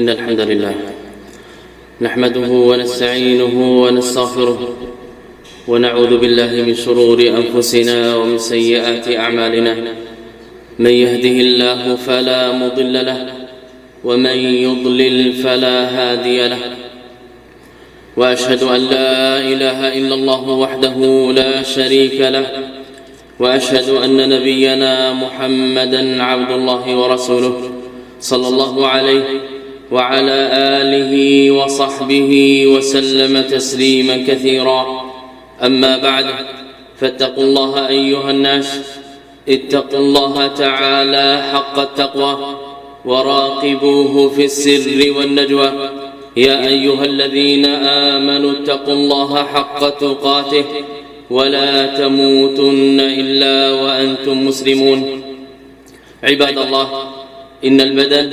إن الحمد لله نحمده ونستعينه ونستغفره ونعوذ بالله من شرور أنفسنا ومن سيئات أعمالنا. من يهده الله فلا مضل له ومن يضلل فلا هادي له. وأشهد أن لا إله إلا الله وحده لا شريك له. وأشهد أن نبينا محمدا عبد الله ورسوله صلى الله عليه وعلى آله وصحبه وسلم تسليما كثيرا. أما بعد فاتقوا الله أيها الناس اتقوا الله تعالى حق التقوى وراقبوه في السر والنجوى. يا أيها الذين آمنوا اتقوا الله حق تقاته ولا تموتن إلا وأنتم مسلمون. عباد الله إن البدن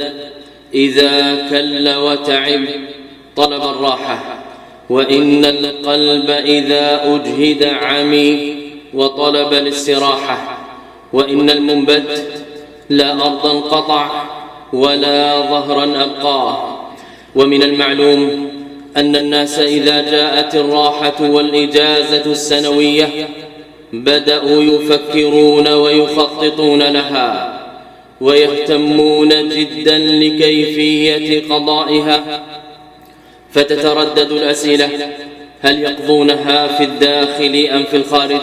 إذا كل وتعب طلب الراحة. وإن القلب إذا أجهد عمي وطلب الاستراحة. وإن المنبت لا أرضا قطع ولا ظهرا ابقاه ومن المعلوم أن الناس إذا جاءت الراحة والإجازة السنوية بدأوا يفكرون ويخططون لها. ويهتمون جدا لكيفية قضائها. فتتردد الأسئلة. هل يقضونها في الداخل أم في الخارج؟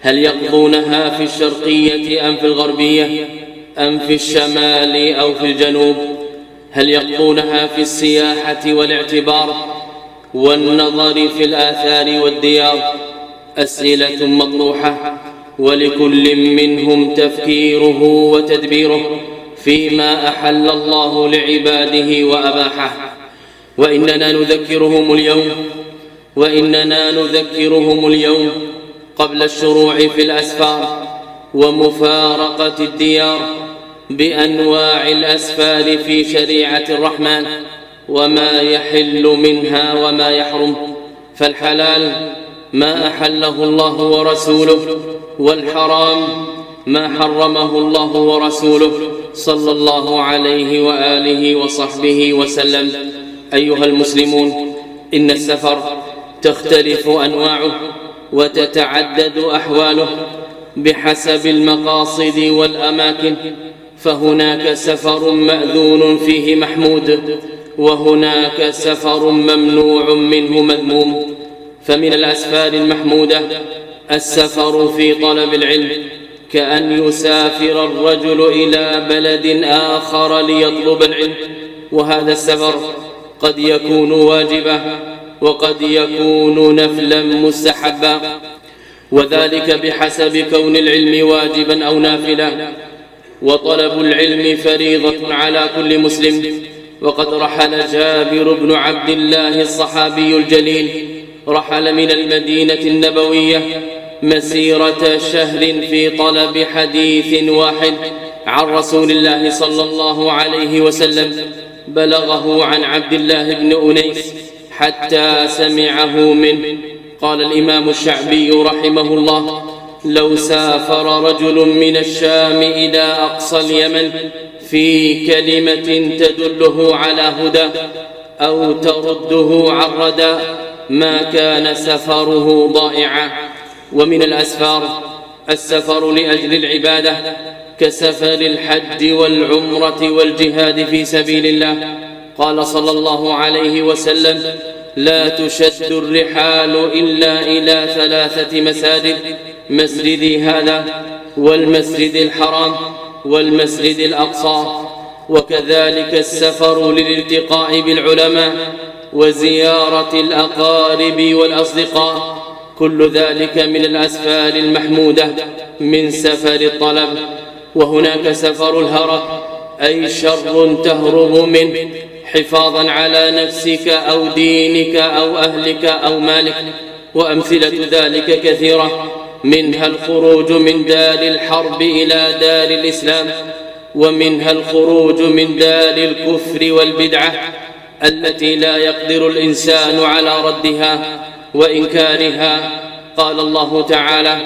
هل يقضونها في الشرقية أم في الغربية؟ أم في الشمال أو في الجنوب؟ هل يقضونها في السياحة والاعتبار؟ والنظر في الآثار والديار. أسئلة مطروحة. ولكل منهم تفكيره وتدبيره فيما أحل الله لعباده وأباحه. وإننا نذكرهم اليوم وإننا نذكرهم اليوم قبل الشروع في الأسفار ومفارقة الديار بأنواع الأسفار في شريعة الرحمن وما يحل منها وما يحرم. فالحلال ما أحله الله ورسوله والحرام ما حرمه الله ورسوله صلى الله عليه وآله وصحبه وسلم. أيها المسلمون إن السفر تختلف أنواعه وتتعدد أحواله بحسب المقاصد والأماكن. فهناك سفر مأذون فيه محمود وهناك سفر ممنوع منه مذموم. فمن الأسفار المحمودة السفر في طلب العلم كأن يسافر الرجل إلى بلد آخر ليطلب العلم. وهذا السفر قد يكون واجبا وقد يكون نفلا مستحبا. وذلك بحسب كون العلم واجبا أو نافلا. وطلب العلم فريضة على كل مسلم. وقد رحل جابر بن عبد الله الصحابي الجليل رحل من المدينة النبوية مسيرة شهر في طلب حديث واحد عن رسول الله صلى الله عليه وسلم بلغه عن عبد الله بن أنيس حتى سمعه منه. قال الإمام الشعبي رحمه الله لو سافر رجل من الشام إلى أقصى اليمن في كلمة تدله على هدى أو ترده عن ردى ما كان سفره ضائعا. ومن الأسفار السفر لأجل العبادة كسفر الحج والعمرة والجهاد في سبيل الله. قال صلى الله عليه وسلم لا تشد الرحال إلا إلى ثلاثة مساجد مسجدي هذا والمسجد الحرام والمسجد الأقصى. وكذلك السفر للالتقاء بالعلماء وزيارة الأقارب والأصدقاء. كل ذلك من الاسفار المحمودة من سفر الطلب وهناك سفر الهرب أي شر تهرب منه حفاظا على نفسك أو دينك أو أهلك أو مالك. وأمثلة ذلك كثيرة منها الخروج من دار الحرب إلى دار الإسلام ومنها الخروج من دار الكفر والبدعة التي لا يقدر الإنسان على ردها. وانكارها قال الله تعالى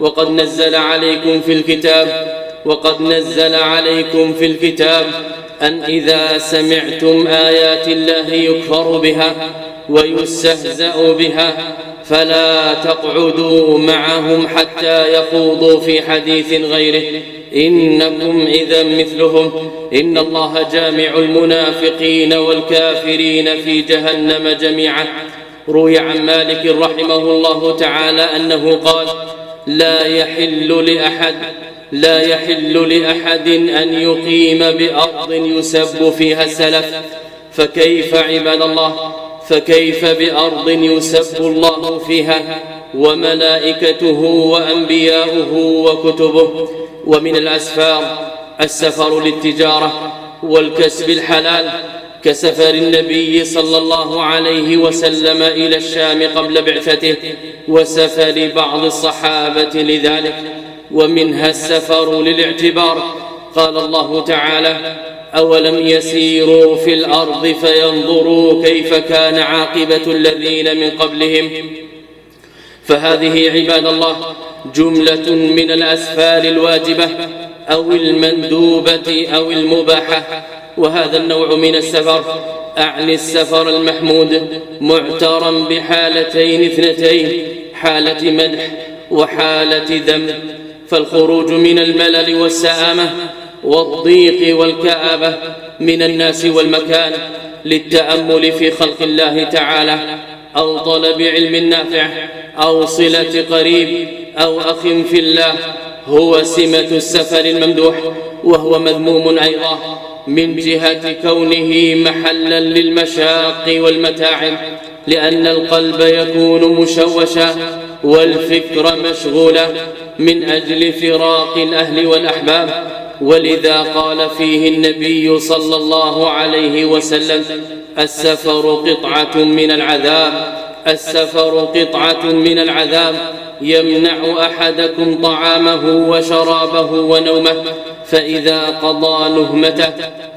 وقد نزل عليكم في الكتاب وقد نزل عليكم في الكتاب أن إذا سمعتم آيات الله يكفر بها ويستهزأ بها فلا تقعدوا معهم حتى يخوضوا في حديث غيره. إنكم إذا مثلهم إن الله جامع المنافقين والكافرين في جهنم جميعا. روي عن مالك رحمه الله تعالى أنه قال لا يحل لأحد لا يحل لأحد أن يقيم بأرض يسب فيها السلف. فكيف عباد الله فكيف بأرض يسب الله فيها وملائكته وأنبياؤه وكتبه ومن الأسفار السفر للتجارة والكسب الحلال كسفر النبي صلى الله عليه وسلم إلى الشام قبل بعثته وسفر بعض الصحابة لذلك ومنها السفر للاعتبار. قال الله تعالى أولم يسيروا في الأرض فينظروا كيف كان عاقبة الذين من قبلهم؟ فهذه عباد الله جملة من الأسفار الواجبة أو المندوبة أو المباحة. وهذا النوع من السفر أعني السفر المحمود معترا بحالتين اثنتين حالة مدح وحالة ذم فالخروج من الملل والسآمة والضيق والكآبة من الناس والمكان للتأمل في خلق الله تعالى أو طلب علم نافع أو صلة قريب أو أخ في الله. هو سمة السفر الممدوح وهو مذموم أيضا. من جهة كونه محلا للمشاق والمتاعب لأن القلب يكون مشوشا والفكر مشغولا من أجل فراق الأهل والأحباب. ولذا قال فيه النبي صلى الله عليه وسلم السفر قطعة من العذاب السفر قطعة من العذاب. يمنع أحدكم طعامه وشرابه ونومه فإذا قضى نهمته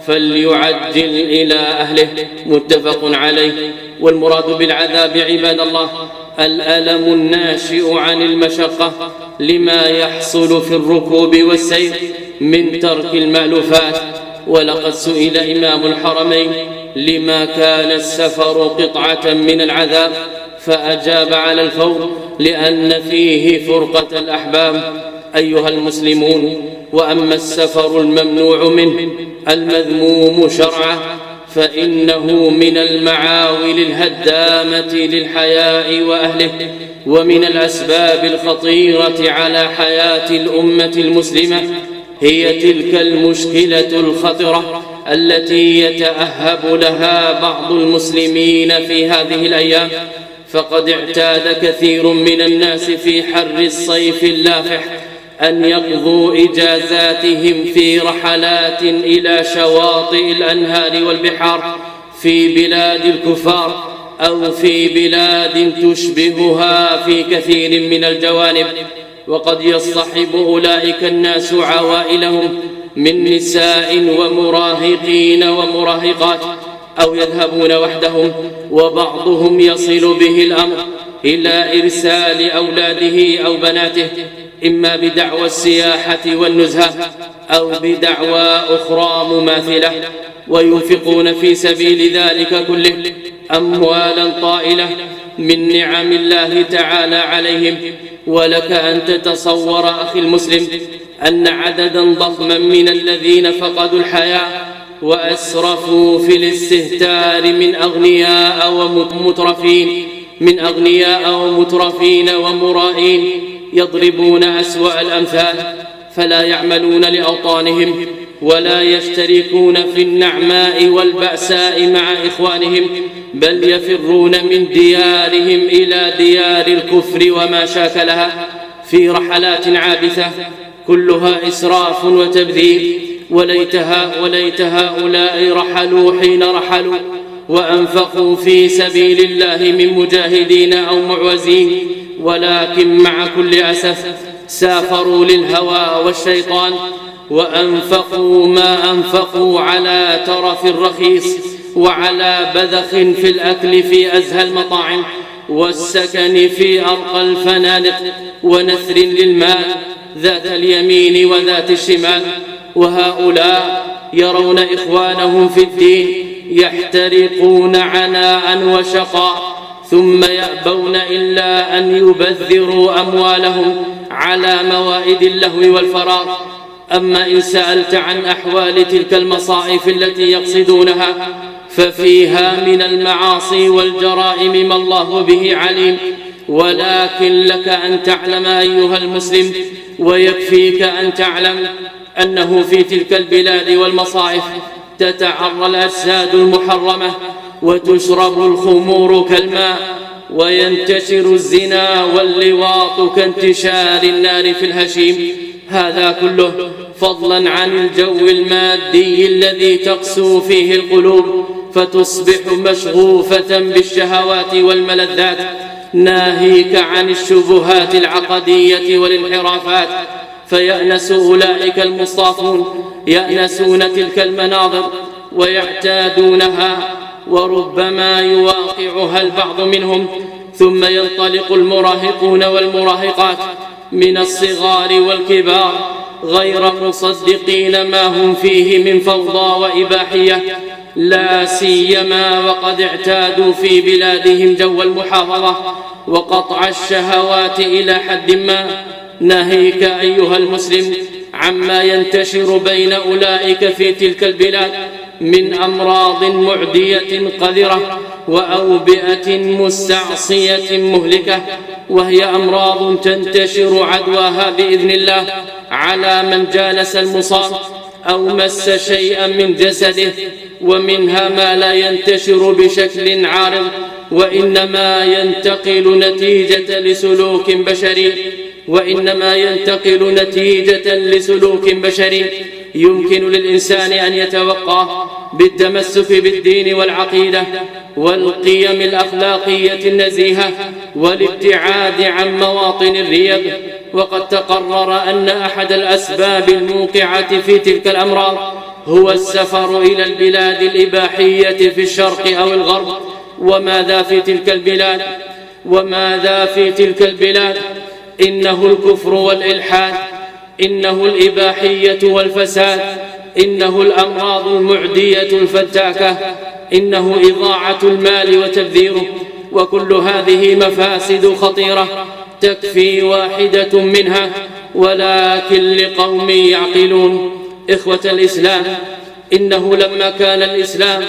فليعجل إلى أهله. متفق عليه. والمراد بالعذاب عباد الله الألم الناشئ عن المشقة لما يحصل في الركوب والسير من ترك المألوفات. ولقد سئل إمام الحرمين لما كان السفر قطعة من العذاب فأجاب على الفور لأن فيه فرقة الأحباب أيها المسلمون وأما السفر الممنوع منه المذموم شرعا فإنه من المعاول الهدامة للحياء وأهله ومن الأسباب الخطيرة على حياة الأمة المسلمة هي تلك المشكلة الخطرة التي يتأهب لها بعض المسلمين في هذه الأيام. فقد اعتاد كثير من الناس في حر الصيف اللافح أن يقضوا إجازاتهم في رحلات إلى شواطئ الأنهار والبحار في بلاد الكفار أو في بلاد تشبهها في كثير من الجوانب. وقد يصطحب أولئك الناس عوائلهم من نساء ومراهقين ومراهقات أو يذهبون وحدهم وبعضهم يصل به الأمر إلى إرسال أولاده أو بناته إما بدعوى السياحة والنزهة أو بدعوى أخرى مماثلة وينفقون في سبيل ذلك كله أموالا طائلة من نعم الله تعالى عليهم. ولك أن تتصور أخي المسلم أن عددا ضخما من الذين فقدوا الحياة وأسرفوا في الاستهتار من أغنياء ومترفين من أغنياء ومترفين ومرائين يضربون أسوأ الأمثال فلا يعملون لأوطانهم ولا يشتركون في النعماء والبأساء مع إخوانهم بل يفرون من ديارهم إلى ديار الكفر وما شاكلها في رحلات عابثة كلها إسراف وتبذير وليتها وليت هؤلاء رحلوا حين رحلوا وأنفقوا في سبيل الله من مجاهدين أو معوزين ولكن مع كل أسف سافروا للهوى والشيطان وأنفقوا ما أنفقوا على ترف الرخيص وعلى بذخ في الأكل في أزهى المطاعم والسكن في أرقى الفنادق ونثر للمال ذات اليمين وذات الشمال وهؤلاء يرون إخوانهم في الدين يحترقون عناء وشقاء ثم يأبون إلا أن يبذروا أموالهم على موائد اللهو والفراغ أما إن سألت عن أحوال تلك المصائف التي يقصدونها ففيها من المعاصي والجرائم ما الله به عليم. ولكن لك أن تعلم أيها المسلم ويكفيك أن تعلم أنه في تلك البلاد والمصائف تتعرى الأجساد المحرمة وتشرب الخمور كالماء وينتشر الزنا واللواط كانتشار النار في الهشيم. هذا كله فضلا عن الجو المادي الذي تقسو فيه القلوب فتصبح مشغوفة بالشهوات والملذات ناهيك عن الشبهات العقدية والانحرافات فيأنس أولئك المصطافون يأنسون تلك المناظر ويعتادونها وربما يواقعها البعض منهم ثم ينطلق المراهقون والمراهقات من الصغار والكبار غير مصدقين ما هم فيه من فوضى وإباحية لا سيما وقد اعتادوا في بلادهم جو المحافظة وقطع الشهوات إلى حد ما. ناهيك أيها المسلم عما ينتشر بين أولئك في تلك البلاد من أمراض معدية قذرة وأوبئة مستعصية مهلكة وهي أمراض تنتشر عدواها بإذن الله على من جالس المصاب أو مس شيئا من جسده ومنها ما لا ينتشر بشكل عارض وإنما ينتقل نتيجة لسلوك بشري وإنما ينتقل نتيجة لسلوك بشري يمكن للإنسان أن يتوقع بالتمسك بالدين والعقيدة والقيم الأخلاقية النزيهة والابتعاد عن مواطن الريب وقد تقرر أن أحد الأسباب الموقعة في تلك الأمراض هو السفر إلى البلاد الإباحية في الشرق أو الغرب. وماذا في تلك البلاد؟ وماذا في تلك البلاد؟ إنه الكفر والإلحاد إنه الإباحية والفساد إنه الأمراض المعدية الفتاكة إنه إضاعة المال وتبذيره وكل هذه مفاسد خطيرة تكفي واحدة منها ولكن لقوم يعقلون. إخوة الإسلام إنه لما كان الإسلام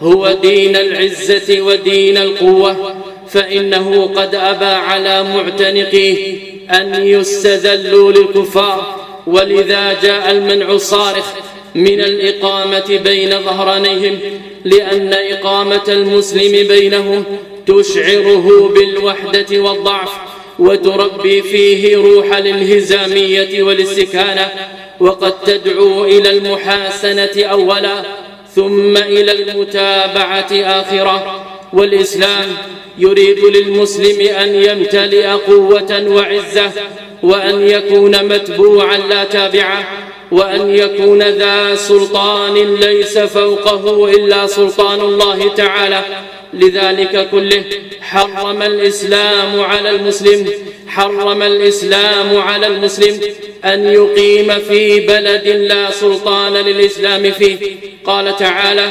هو دين العزة ودين القوة فإنه قد أبى على معتنقيه أن يستذلوا للكفار ولذا جاء المنع الصارخ من الإقامة بين ظهرانيهم لأن إقامة المسلم بينهم تشعره بالوحدة والضعف وتربي فيه روح الانهزامية والاستكانة وقد تدعو إلى المحاسنة أولا ثم إلى المتابعة آخرة والإسلام يريد للمسلم أن يمتلئ قوة وعزة وأن يكون متبوعا لا تابعا وأن يكون ذا سلطان ليس فوقه إلا سلطان الله تعالى. لذلك كله حرم الإسلام على المسلم حرم الإسلام على المسلم أن يقيم في بلد لا سلطان للإسلام فيه. قال تعالى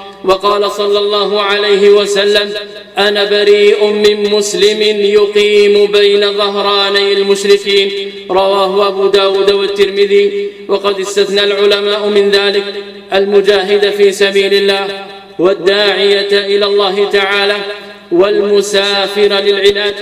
وقال صلى الله عليه وسلم أنا بريء من مسلم يقيم بين ظهراني المشركين. رواه أبو داود والترمذي. وقد استثنى العلماء من ذلك المجاهد في سبيل الله والداعية إلى الله تعالى والمسافر للعلاج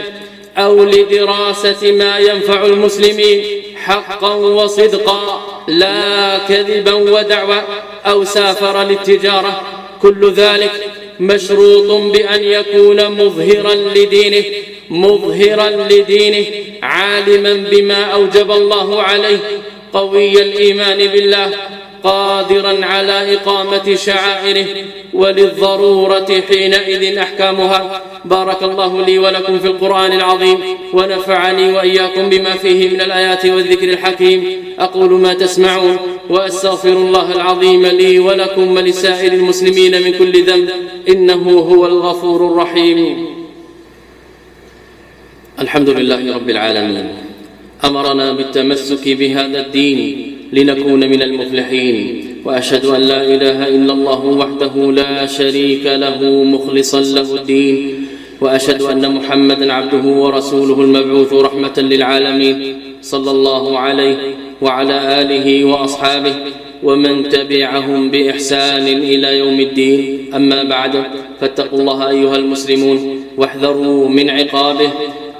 أو لدراسة ما ينفع المسلمين حقا وصدقا لا كذبا ودعوى أو سافر للتجارة. كل ذلك مشروط بأن يكون مظهرا لدينه مظهرا لدينه عالما بما أوجب الله عليه قوي الإيمان بالله. قادرا على إقامة شعائره وللضرورة حينئذ أحكامها. بارك الله لي ولكم في القرآن العظيم ونفعني وإياكم بما فيه من الآيات والذكر الحكيم. أقول ما تسمعون وأستغفر الله العظيم لي ولكم ولسائر المسلمين من كل ذنب إنه هو الغفور الرحيم. الحمد لله رب العالمين. أمرنا بالتمسك بهذا الدين لنكون من المفلحين. وأشهد أن لا إله إلا الله وحده لا شريك له مخلصا له الدين. وأشهد أن محمدا عبده ورسوله المبعوث رحمة للعالمين صلى الله عليه وعلى آله وأصحابه ومن تبعهم بإحسان إلى يوم الدين. أما بعد فاتقوا الله أيها المسلمون واحذروا من عقابه.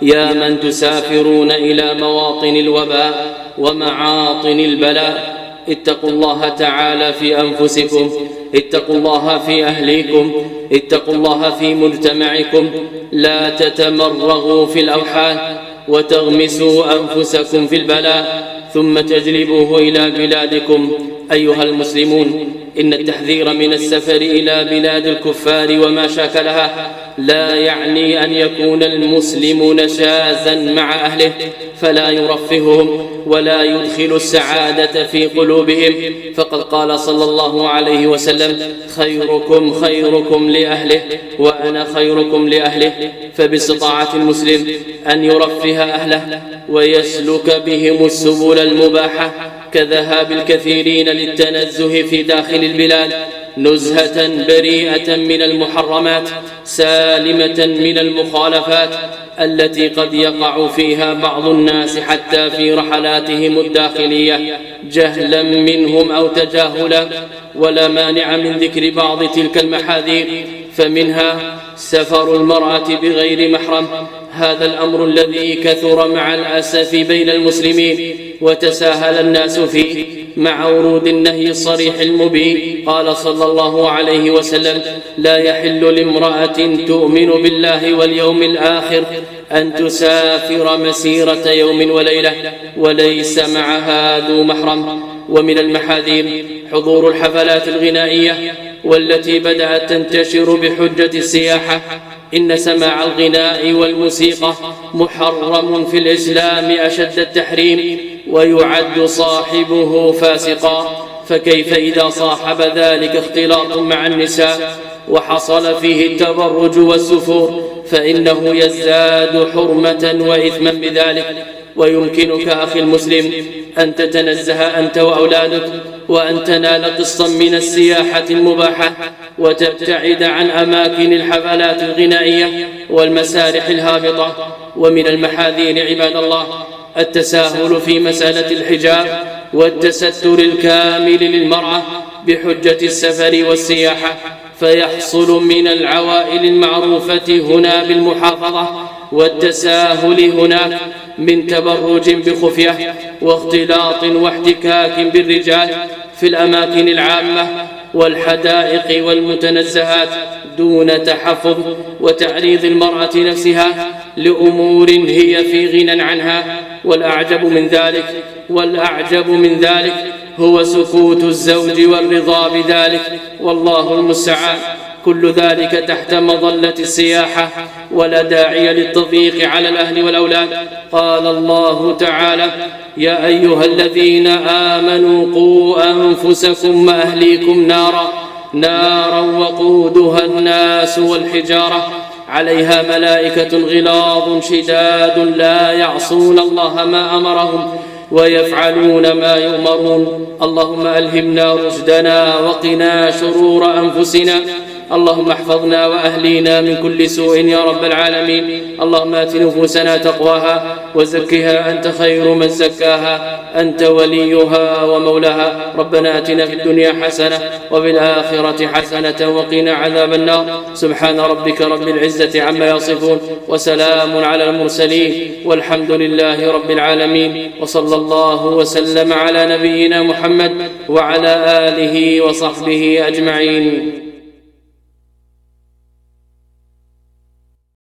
يا من تسافرون إلى مواطن الوباء ومعاطن البلاء. اتقوا الله تعالى في أنفسكم اتقوا الله في أهليكم اتقوا الله في مجتمعكم. لا تتمرغوا في الأوحال وتغمسوا أنفسكم في البلاء ثم تجلبوه إلى بلادكم. أيها المسلمون إن التحذير من السفر إلى بلاد الكفار وما شاكلها لا يعني أن يكون المسلم نشازا مع أهله فلا يرفههم ولا يدخل السعادة في قلوبهم. فقد قال صلى الله عليه وسلم خيركم خيركم لأهله وأنا خيركم لأهله. فباستطاعة المسلم أن يرفه أهله ويسلك بهم السبل المباحة كذهاب الكثيرين للتنزه في داخل البلاد. نزهة بريئة من المحرمات سالمة من المخالفات التي قد يقع فيها بعض الناس حتى في رحلاتهم الداخلية. جهلا منهم أو تجاهلا ولا مانع من ذكر بعض تلك المحاذير. فمنها سفر المرأة بغير محرم هذا الأمر الذي كثر مع الأسف بين المسلمين وتساهل الناس فيه. مع ورود النهي الصريح المبين. قال صلى الله عليه وسلم لا يحل لامرأة تؤمن بالله واليوم الآخر أن تسافر مسيرة يوم وليلة وليس معها ذو محرم. ومن المحاذير حضور الحفلات الغنائية والتي بدأت تنتشر بحجة السياحة. إن سماع الغناء والموسيقى محرم في الإسلام أشد التحريم. ويعد صاحبه فاسقا فكيف إذا صاحب ذلك اختلاط مع النساء وحصل فيه التبرج والسفور فإنه يزداد حرمة وإثما بذلك. ويمكنك أخي المسلم أن تتنزه أنت وأولادك وأن تنال قسطا من السياحة المباحة وتبتعد عن أماكن الحفلات الغنائية والمسارح الهابطة. ومن المحاذير عباد الله التساهل في مسألة الحجاب والتستر الكامل للمرأة بحجة السفر والسياحة فيحصل من العوائل المعروفة هنا بالمحافظة والتساهل هناك من تبرج بخفية واختلاط واحتكاك بالرجال في الأماكن العامة والحدائق والمتنزهات دون تحفظ وتعريض المرأة نفسها لأمور هي في غنى عنها والأعجب من ذلك والأعجب من ذلك هو سكوت الزوج والرضا بذلك والله المستعان. كل ذلك تحت مظلة السياحة ولا داعي للتضييق على الأهل والأولاد. قال الله تعالى يا أيها الذين آمنوا قوا أنفسكم وأهليكم نارا نارا وقودها الناس والحجارة. عليها ملائكة غلاظ شداد لا يعصون الله ما أمرهم ويفعلون ما يؤمرون. اللهم ألهمنا رشدنا وقنا شرور أنفسنا اللهم احفظنا وأهلينا من كل سوء يا رب العالمين. اللهم آت نفوسنا تقواها وزكها أنت خير من زكاها أنت وليها ومولاها. ربنا آتنا في الدنيا حسنة وفي الآخرة حسنة وقنا عذاب النار. سبحان ربك رب العزة عما يصفون وسلام على المرسلين والحمد لله رب العالمين. وصلى الله وسلم على نبينا محمد وعلى آله وصحبه أجمعين.